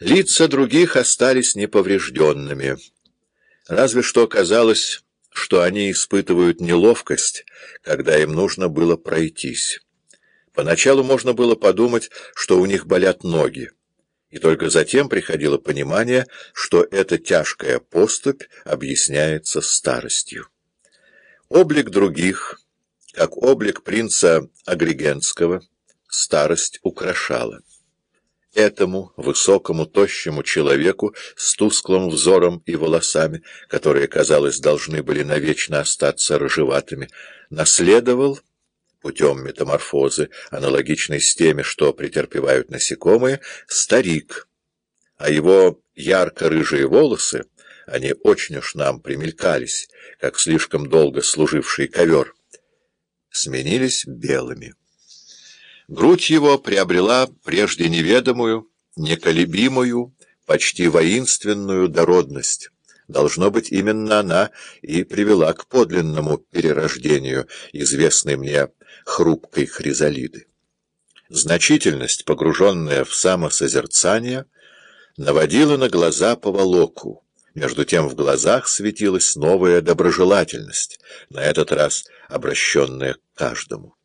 Лица других остались неповрежденными. Разве что казалось, что они испытывают неловкость, когда им нужно было пройтись. Поначалу можно было подумать, что у них болят ноги, и только затем приходило понимание, что эта тяжкая поступь объясняется старостью. Облик других, как облик принца Агригентского, старость украшала. Этому высокому, тощему человеку с тусклым взором и волосами, которые, казалось, должны были навечно остаться рыжеватыми, наследовал путем метаморфозы, аналогичной с теми, что претерпевают насекомые, старик, а его ярко-рыжие волосы, они очень уж нам примелькались, как слишком долго служивший ковер, сменились белыми. Грудь его приобрела прежде неведомую, неколебимую, почти воинственную дородность. Должно быть, именно она и привела к подлинному перерождению, известной мне хрупкой хризалиды. Значительность, погруженная в самосозерцание, наводила на глаза поволоку. Между тем в глазах светилась новая доброжелательность, на этот раз обращенная к каждому.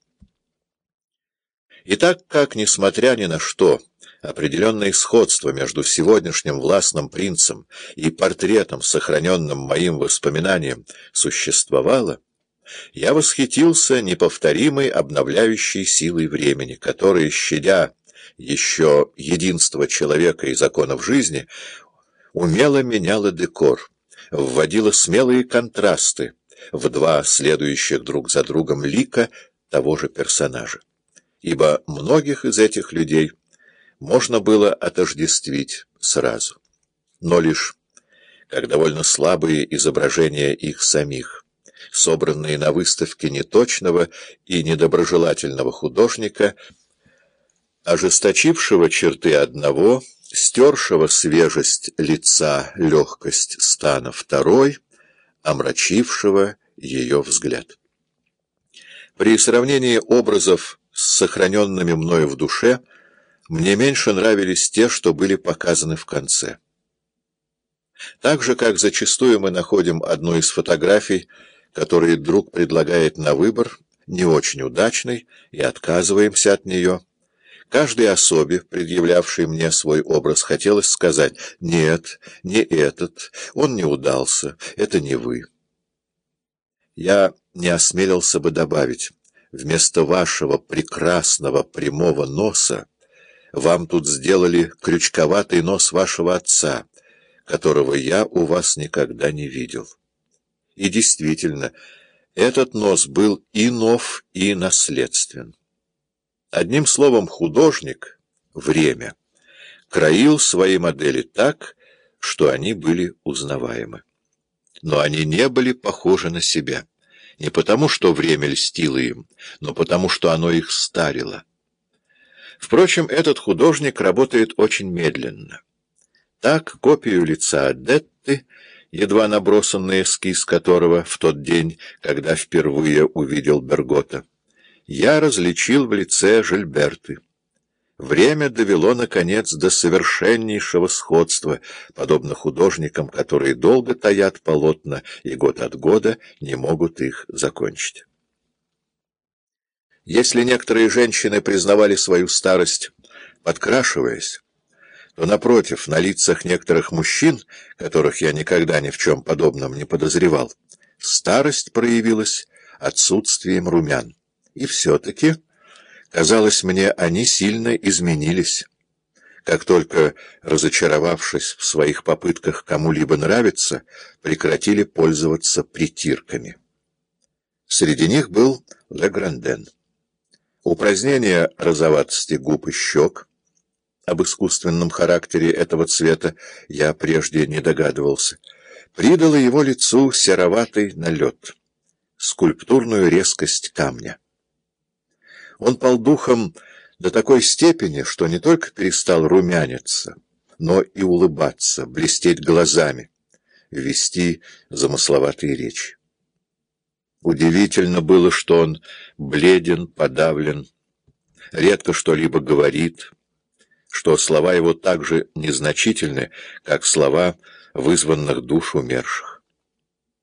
И так как, несмотря ни на что, определенное сходство между сегодняшним властным принцем и портретом, сохраненным моим воспоминанием, существовало, я восхитился неповторимой обновляющей силой времени, которая, щадя еще единство человека и законов жизни, умело меняла декор, вводила смелые контрасты в два следующих друг за другом лика того же персонажа ибо многих из этих людей можно было отождествить сразу. Но лишь как довольно слабые изображения их самих, собранные на выставке неточного и недоброжелательного художника, ожесточившего черты одного, стершего свежесть лица, легкость стана второй, омрачившего ее взгляд. При сравнении образов с сохраненными мною в душе, мне меньше нравились те, что были показаны в конце. Так же, как зачастую мы находим одну из фотографий, которые друг предлагает на выбор, не очень удачной, и отказываемся от нее, каждой особе, предъявлявшей мне свой образ, хотелось сказать «Нет, не этот, он не удался, это не вы». Я не осмелился бы добавить Вместо вашего прекрасного прямого носа вам тут сделали крючковатый нос вашего отца, которого я у вас никогда не видел. И действительно, этот нос был и нов, и наследствен. Одним словом, художник, время, краил свои модели так, что они были узнаваемы. Но они не были похожи на себя не потому, что время льстило им, но потому, что оно их старило. Впрочем, этот художник работает очень медленно. Так копию лица Адетты, едва набросанный эскиз которого в тот день, когда впервые увидел Бергота, я различил в лице Жильберты. Время довело, наконец, до совершеннейшего сходства, подобно художникам, которые долго таят полотна и год от года не могут их закончить. Если некоторые женщины признавали свою старость, подкрашиваясь, то, напротив, на лицах некоторых мужчин, которых я никогда ни в чем подобном не подозревал, старость проявилась отсутствием румян. И все-таки... Казалось мне, они сильно изменились. Как только, разочаровавшись в своих попытках кому-либо нравиться, прекратили пользоваться притирками. Среди них был Легранден. Упразднение розоватости губ и щек, об искусственном характере этого цвета я прежде не догадывался, придало его лицу сероватый налет, скульптурную резкость камня. Он пал духом до такой степени, что не только перестал румяниться, но и улыбаться, блестеть глазами, вести замысловатые речи. Удивительно было, что он бледен, подавлен, редко что-либо говорит, что слова его так же незначительны, как слова вызванных душ умерших.